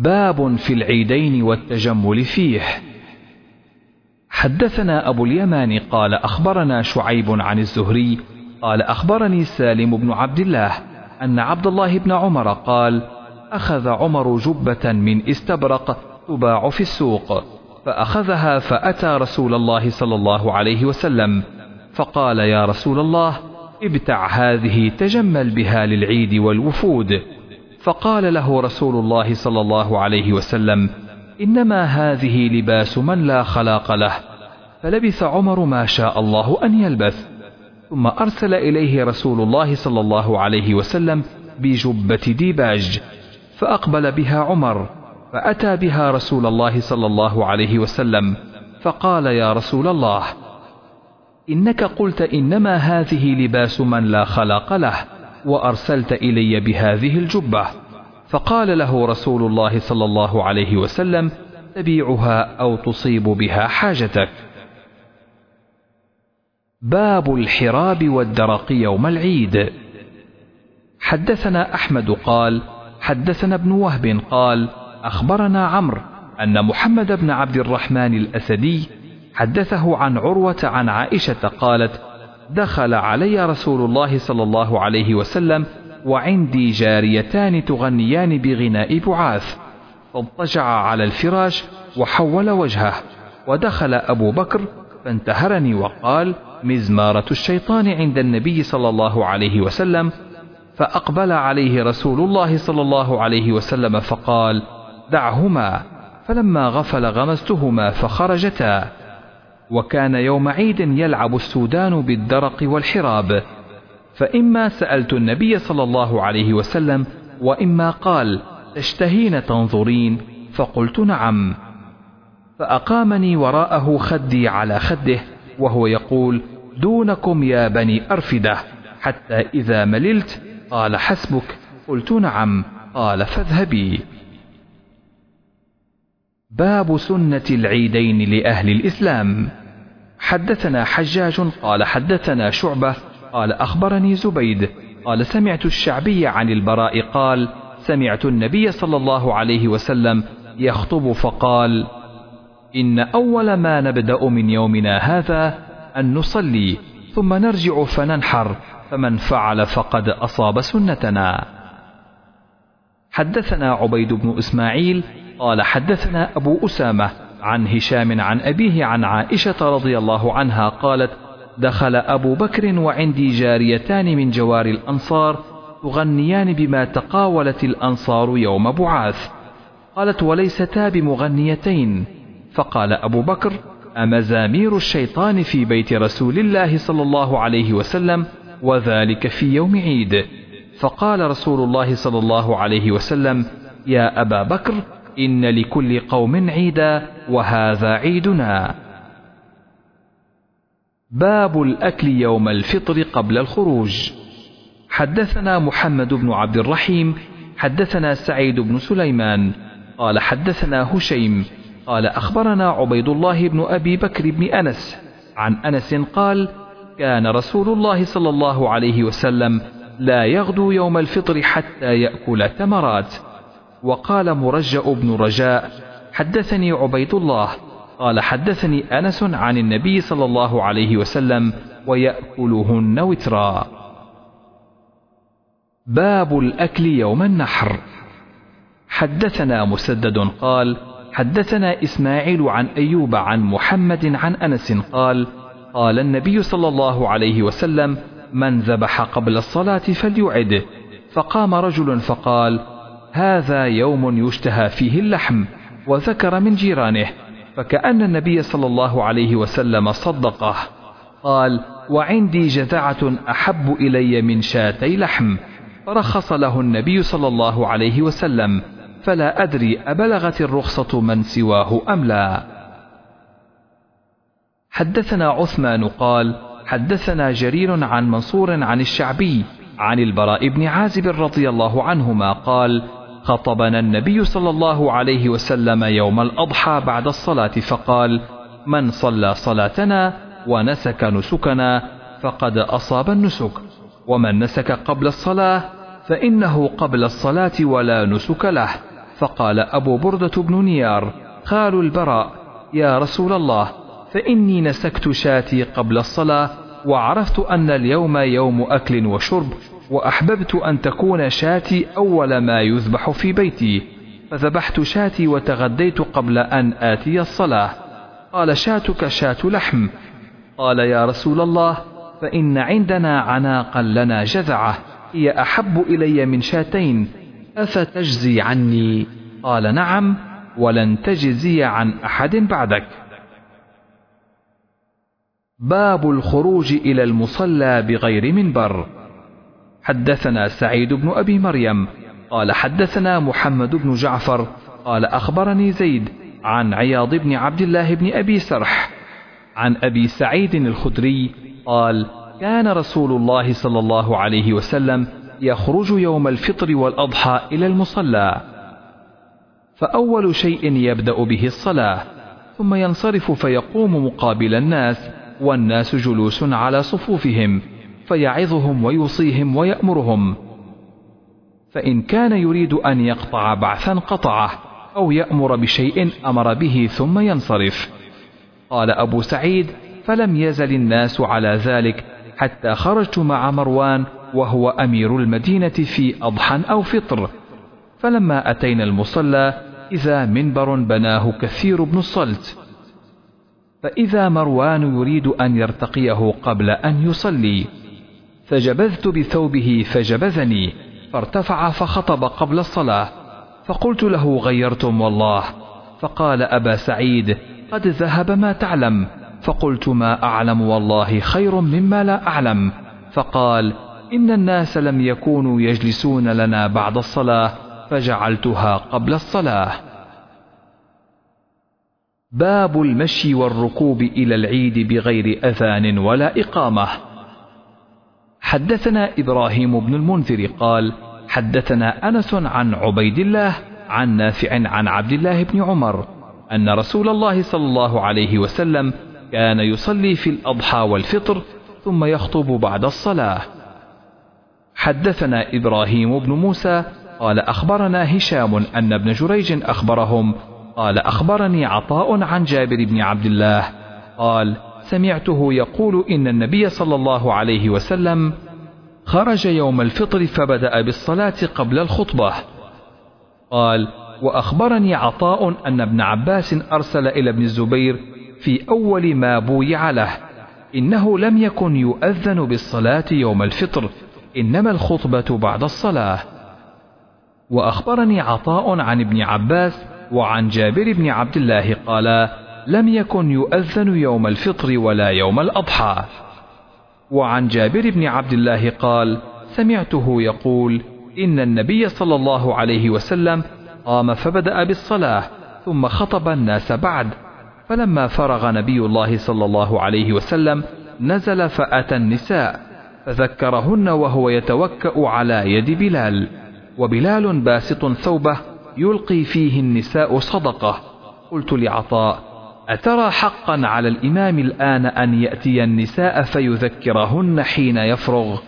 باب في العيدين والتجمل فيه. حدثنا أبو اليمان قال أخبرنا شعيب عن الزهري قال أخبرني سالم بن عبد الله أن عبد الله بن عمر قال أخذ عمر جبة من استبرق تباع في السوق فأخذها فأتى رسول الله صلى الله عليه وسلم فقال يا رسول الله ابتع هذه تجمل بها للعيد والوفود. فقال له رسول الله صلى الله عليه وسلم إنما هذه لباس من لا خلاق له فلبث عمر ما شاء الله أن يلبث ثم أرسل إليه رسول الله صلى الله عليه وسلم بجبة ديباج فأقبل بها عمر فأتى بها رسول الله صلى الله عليه وسلم فقال يا رسول الله إنك قلت إنما هذه لباس من لا خلاق له. وأرسلت إلي بهذه الجبة. فقال له رسول الله صلى الله عليه وسلم تبيعها أو تصيب بها حاجتك. باب الحراب والدرق يوم العيد. حدثنا أحمد قال حدثنا ابن وهب قال أخبرنا عمرو أن محمد بن عبد الرحمن الأسدي حدثه عن عروة عن عائشة قالت دخل علي رسول الله صلى الله عليه وسلم وعندي جاريتان تغنيان بغناء بعاث. فاضطجع على الفراش وحول وجهه ودخل أبو بكر فانتهرني وقال مزمارة الشيطان عند النبي صلى الله عليه وسلم. فأقبل عليه رسول الله صلى الله عليه وسلم فقال دعهما. فلما غفل غمزتهما فخرجتا. وكان يوم عيد يلعب السودان بالدرق والحراب. فإما سألت النبي صلى الله عليه وسلم وإما قال تشتهين تنظرين؟ فقلت نعم. فأقامني وراءه خدي على خده وهو يقول دونكم يا بني أرفدة. حتى إذا مللت قال حسبك. قلت نعم. قال فاذهبي. باب سنة العيدين لأهل الإسلام. حدثنا حجاج قال حدثنا شعبة قال أخبرني زبيد قال سمعت الشعبي عن البراء قال سمعت النبي صلى الله عليه وسلم يخطب فقال إن أول ما نبدأ من يومنا هذا أن نصلي ثم نرجع فننحر فمن فعل فقد أصاب سنتنا. حدثنا عبيد بن إسماعيل قال حدثنا أبو أسامة عن هشام عن أبيه عن عائشة رضي الله عنها قالت دخل أبو بكر وعندي جاريتان من جوار الأنصار تغنيان بما تقاولت الأنصار يوم بعاث قالت وليستا بمغنيتين فقال أبو بكر أمزامير الشيطان في بيت رسول الله صلى الله عليه وسلم وذلك في يوم عيد فقال رسول الله صلى الله عليه وسلم يا أبا بكر إن لكل قوم عيدا وهذا عيدنا. باب الأكل يوم الفطر قبل الخروج. حدثنا محمد بن عبد الرحيم حدثنا سعيد بن سليمان قال حدثنا هشيم قال أخبرنا عبيد الله بن أبي بكر بن أنس عن أنس قال كان رسول الله صلى الله عليه وسلم لا يغدو يوم الفطر حتى يأكل تمرات وقال مرجأ بن رجاء حدثني عبيد الله. قال حدثني أنس عن النبي صلى الله عليه وسلم ويأكلهن وترا. باب الأكل يوم النحر. حدثنا مسدد قال حدثنا إسماعيل عن أيوب عن محمد عن أنس قال قال النبي صلى الله عليه وسلم من ذبح قبل الصلاة فليعد. فقام رجل فقال هذا يوم يشتهى فيه اللحم وذكر من جيرانه فكأن النبي صلى الله عليه وسلم صدقه. قال وعندي جذعة أحب إلي من شاتي لحم. فرخص له النبي صلى الله عليه وسلم فلا أدري أبلغت الرخصة من سواه أم لا. حدثنا عثمان قال حدثنا جرير عن منصور عن الشعبي عن البراء بن عازب رضي الله عنهما قال خطبنا النبي صلى الله عليه وسلم يوم الأضحى بعد الصلاة فقال من صلى صلاتنا ونسك نسكنا فقد أصاب النسك ومن نسك قبل الصلاة فإنه قبل الصلاة ولا نسك له. فقال أبو بردة بن نيار خال البراء يا رسول الله فإني نسكت شاتي قبل الصلاة وعرفت أن اليوم يوم أكل وشرب وأحببت أن تكون شاتي أول ما يذبح في بيتي فذبحت شاتي وتغديت قبل أن آتي الصلاة. قال شاتك شات لحم. قال يا رسول الله فإن عندنا عناقا لنا جذعة هي أحب إلي من شاتين. أفتجزي عني؟ قال نعم ولن تجزي عن أحد بعدك. باب الخروج إلى المصلى بغير منبر. حدثنا سعيد بن أبي مريم قال حدثنا محمد بن جعفر قال أخبرني زيد عن عياض بن عبد الله بن أبي سرح عن أبي سعيد الخدري قال كان رسول الله صلى الله عليه وسلم يخرج يوم الفطر والأضحى إلى المصلى فأول شيء يبدأ به الصلاة ثم ينصرف فيقوم مقابل الناس والناس جلوس على صفوفهم. فيعظهم ويوصيهم ويأمرهم. فإن كان يريد أن يقطع بعثا قطعه أو يأمر بشيء أمر به ثم ينصرف. قال أبو سعيد فلم يزل الناس على ذلك حتى خرجت مع مروان وهو أمير المدينة في أضحى أو فطر. فلما أتينا المصلى إذا منبر بناه كثير بن الصلت. فإذا مروان يريد أن يرتقيه قبل أن يصلي فجبذت بثوبه فجبذني فارتفع فخطب قبل الصلاة فقلت له غيرتم والله فقال أبا سعيد قد ذهب ما تعلم فقلت ما أعلم والله خير مما لا أعلم فقال إن الناس لم يكونوا يجلسون لنا بعد الصلاة فجعلتها قبل الصلاة. باب المشي والركوب إلى العيد بغير أذان ولا إقامة. حدثنا إبراهيم بن المنذر قال حدثنا أنس عن عبيد الله عن نافع عن عبد الله بن عمر أن رسول الله صلى الله عليه وسلم كان يصلي في الأضحى والفطر ثم يخطب بعد الصلاة. حدثنا إبراهيم بن موسى قال أخبرنا هشام أن ابن جريج أخبرهم قال أخبرني عطاء عن جابر بن عبد الله قال سمعته يقول إن النبي صلى الله عليه وسلم خرج يوم الفطر فبدأ بالصلاة قبل الخطبة. قال وأخبرني عطاء أن ابن عباس أرسل إلى ابن الزبير في أول ما بويع له إنه لم يكن يؤذن بالصلاة يوم الفطر إنما الخطبة بعد الصلاة. وأخبرني عطاء عن ابن عباس وعن جابر بن عبد الله قال لم يكن يؤذن يوم الفطر ولا يوم الأضحى. وعن جابر بن عبد الله قال سمعته يقول إن النبي صلى الله عليه وسلم قام فبدأ بالصلاة ثم خطب الناس بعد. فلما فرغ نبي الله صلى الله عليه وسلم نزل فأتى النساء فذكرهن وهو يتوكأ على يد بلال. وبلال باسط ثوبه يلقي فيه النساء صدقة. قلت لعطاء أترى حقا على الإمام الآن أن يأتي النساء فيذكرهن حين يفرغ؟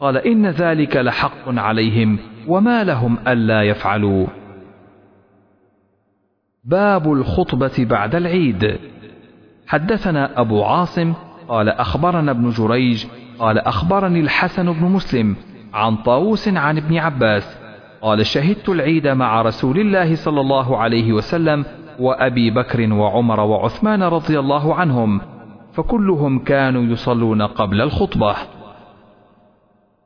قال إن ذلك لحق عليهم وما لهم ألا يفعلوا. باب الخطبة بعد العيد. حدثنا أبو عاصم قال أخبرنا ابن جريج قال أخبرني الحسن بن مسلم عن طاووس عن ابن عباس قال شهدت العيد مع رسول الله صلى الله عليه وسلم وأبي بكر وعمر وعثمان رضي الله عنهم فكلهم كانوا يصلون قبل الخطبة.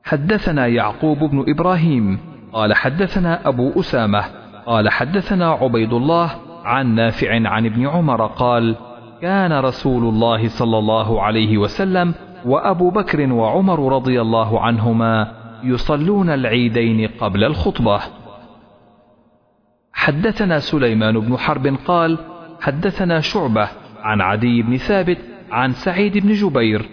حدثنا يعقوب بن إبراهيم قال حدثنا أبو أسامة قال حدثنا عبيد الله عن نافع عن ابن عمر قال كان رسول الله صلى الله عليه وسلم وأبو بكر وعمر رضي الله عنهما يصلون العيدين قبل الخطبة. حدثنا سليمان بن حرب قال حدثنا شعبة عن عدي بن ثابت عن سعيد بن جبير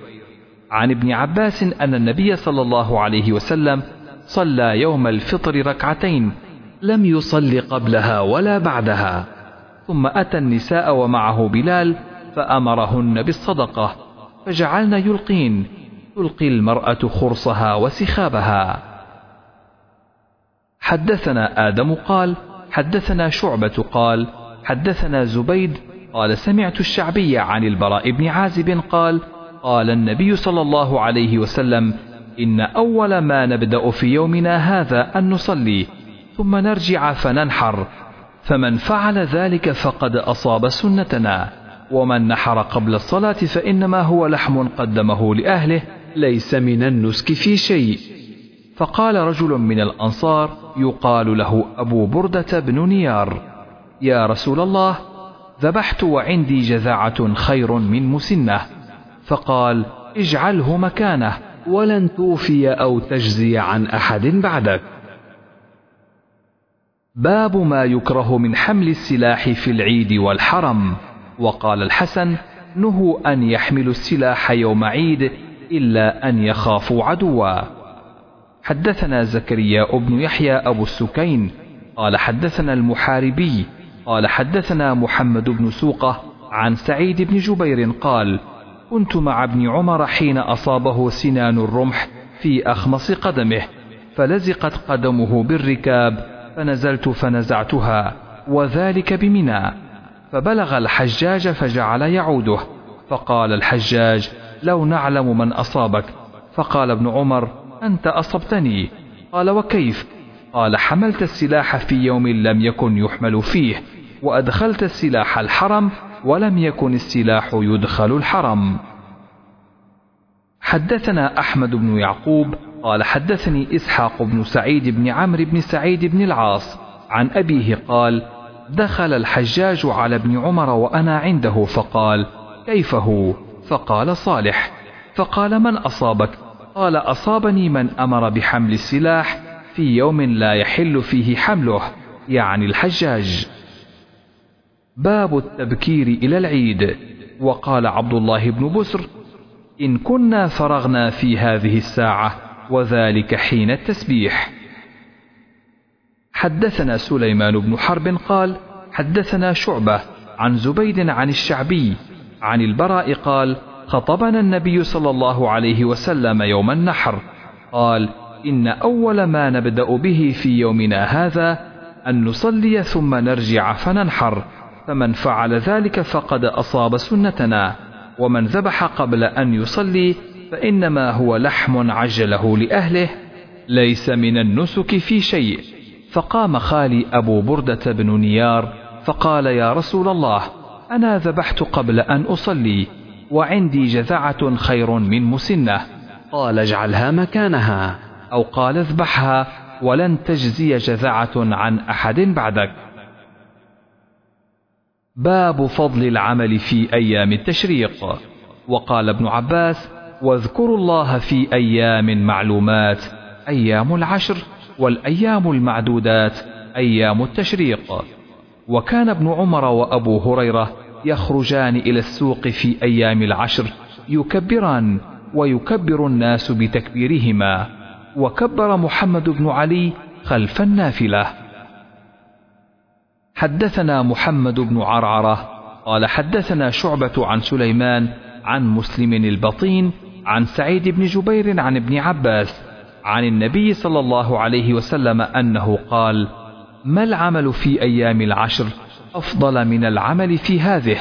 عن ابن عباس أن النبي صلى الله عليه وسلم صلى يوم الفطر ركعتين لم يصل قبلها ولا بعدها ثم أتى النساء ومعه بلال فأمرهن بالصدقة فجعلن يلقين تلقي المرأة خرصها وسخابها. حدثنا آدم قال حدثنا شعبة قال حدثنا زبيد قال سمعت الشعبي عن البراء بن عازب قال قال النبي صلى الله عليه وسلم إن أول ما نبدأ في يومنا هذا أن نصلي ثم نرجع فننحر فمن فعل ذلك فقد أصاب سنتنا ومن نحر قبل الصلاة فإنما هو لحم قدمه لأهله ليس من النسك في شيء. فقال رجل من الأنصار يقال له أبو بردة بن نيار يا رسول الله ذبحت وعندي جذاعة خير من مسنة. فقال اجعله مكانه ولن توفي أو تجزي عن أحد بعدك. باب ما يكره من حمل السلاح في العيد والحرم. وقال الحسن نهوا أن يحملوا السلاح يوم عيد إلا أن يخافوا عدوا. حدثنا زكريا بن يحيى أبو السكين قال حدثنا المحاربي قال حدثنا محمد بن سوقة عن سعيد بن جبير قال كنت مع ابن عمر حين أصابه سنان الرمح في أخمص قدمه فلزقت قدمه بالركاب فنزلت فنزعتها وذلك بمنى فبلغ الحجاج فجعل يعوده فقال الحجاج لو نعلم من أصابك. فقال ابن عمر أنت أصبتني. قال وكيف؟ قال حملت السلاح في يوم لم يكن يحمل فيه وأدخلت السلاح الحرم ولم يكن السلاح يدخل الحرم. حدثنا أحمد بن يعقوب قال حدثني إسحاق بن سعيد بن عمرو بن سعيد بن العاص عن أبيه قال دخل الحجاج على ابن عمر وأنا عنده فقال كيف هو؟ فقال صالح. فقال من أصابك؟ قال أصابني من أمر بحمل السلاح في يوم لا يحل فيه حمله يعني الحجاج. باب التبكير إلى العيد. وقال عبد الله بن بسر إن كنا فرغنا في هذه الساعة وذلك حين التسبيح. حدثنا سليمان بن حرب قال حدثنا شعبة عن زبيد عن الشعبي عن البراء قال خطبنا النبي صلى الله عليه وسلم يوم النحر. قال إن أول ما نبدأ به في يومنا هذا أن نصلي ثم نرجع فننحر. فمن فعل ذلك فقد أصاب سنتنا. ومن ذبح قبل أن يصلي فإنما هو لحم عجله لأهله. ليس من النسك في شيء. فقام خالي أبو بردة بن نيار فقال يا رسول الله أنا ذبحت قبل أن أصلي. وعندي جذعة خير من مسنة. قال اجعلها مكانها. أو قال اذبحها ولن تجزي جذعة عن أحد بعدك. باب فضل العمل في أيام التشريق. وقال ابن عباس واذكروا الله في أيام معلومات أيام العشر والأيام المعدودات أيام التشريق. وكان ابن عمر وأبو هريرة يخرجان إلى السوق في أيام العشر يكبران ويكبر الناس بتكبيرهما. وكبر محمد بن علي خلف النافلة. حدثنا محمد بن عرعرة قال حدثنا شعبة عن سليمان عن مسلم البطين عن سعيد بن جبير عن ابن عباس عن النبي صلى الله عليه وسلم أنه قال ما العمل في أيام العشر؟ أفضل من العمل في هذه.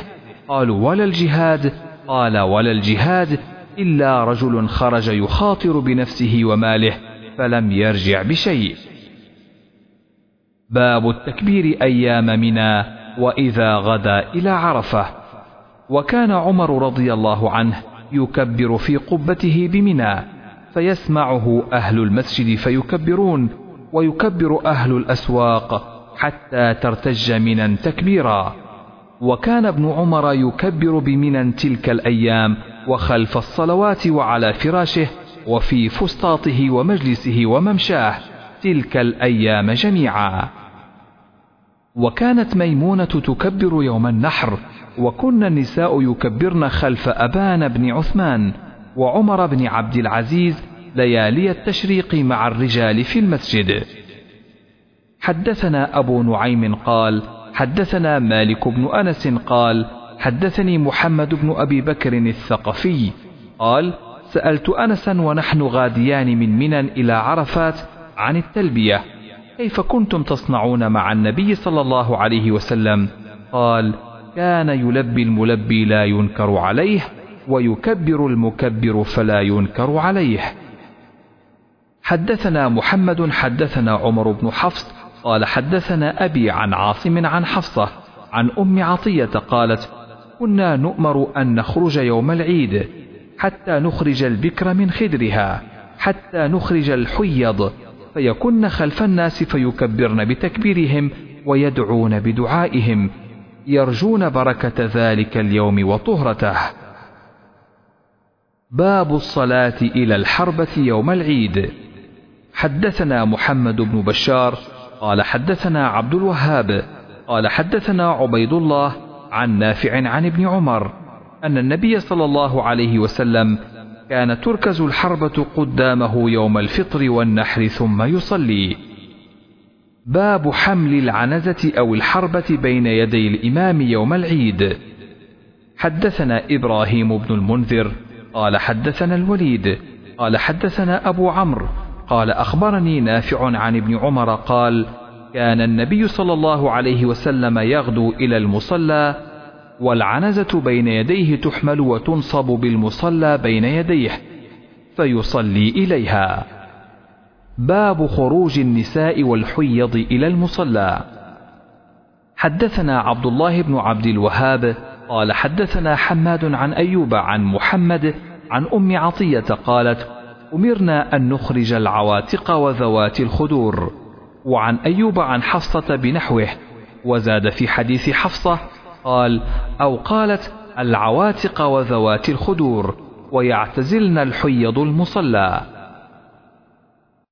قالوا ولا الجهاد. قال ولا الجهاد إلا رجل خرج يخاطر بنفسه وماله فلم يرجع بشيء. باب التكبير أيام منى وإذا غدا إلى عرفة. وكان عمر رضي الله عنه يكبر في قبته بمنى فيسمعه أهل المسجد فيكبرون ويكبر أهل الأسواق حتى ترتج منا تكبيرا. وكان ابن عمر يكبر بمنى تلك الأيام وخلف الصلوات وعلى فراشه وفي فسطاطه ومجلسه وممشاه تلك الأيام جميعا. وكانت ميمونة تكبر يوم النحر وكن النساء يكبرن خلف أبان بن عثمان وعمر بن عبد العزيز ليالي التشريق مع الرجال في المسجد. حدثنا أبو نعيم قال حدثنا مالك بن أنس قال حدثني محمد بن أبي بكر الثقفي قال سألت أنسا ونحن غاديان من منى إلى عرفات عن التلبية كيف كنتم تصنعون مع النبي صلى الله عليه وسلم؟ قال كان يلبي الملبي لا ينكر عليه ويكبر المكبر فلا ينكر عليه. حدثنا محمد حدثنا عمر بن حفص قال حدثنا أبي عن عاصم عن حفصة عن أم عطية قالت كنا نؤمر أن نخرج يوم العيد حتى نخرج البكر من خدرها حتى نخرج الحيض فيكن خلف الناس فيكبرن بتكبيرهم ويدعون بدعائهم يرجون بركة ذلك اليوم وطهرته. باب الصلاة إلى الحربة يوم العيد. حدثنا محمد بن بشار قال حدثنا عبد الوهاب قال حدثنا عبيد الله عن نافع عن ابن عمر أن النبي صلى الله عليه وسلم كان تركز الحربة قدامه يوم الفطر والنحر ثم يصلي. باب حمل العنزة أو الحربة بين يدي الإمام يوم العيد. حدثنا إبراهيم بن المنذر قال حدثنا الوليد قال حدثنا أبو عمرو قال أخبرني نافع عن ابن عمر قال كان النبي صلى الله عليه وسلم يغدو إلى المصلى والعنزة بين يديه تحمل وتنصب بالمصلى بين يديه فيصلي إليها. باب خروج النساء والحيض إلى المصلى. حدثنا عبد الله بن عبد الوهاب قال حدثنا حماد عن أيوب عن محمد عن أم عطية قالت أمرنا أن نخرج العواتق وذوات الخدور. وعن أيوب عن حفصة بنحوه وزاد في حديث حفصة قال أو قالت العواتق وذوات الخدور ويعتزلن الحيض المصلى.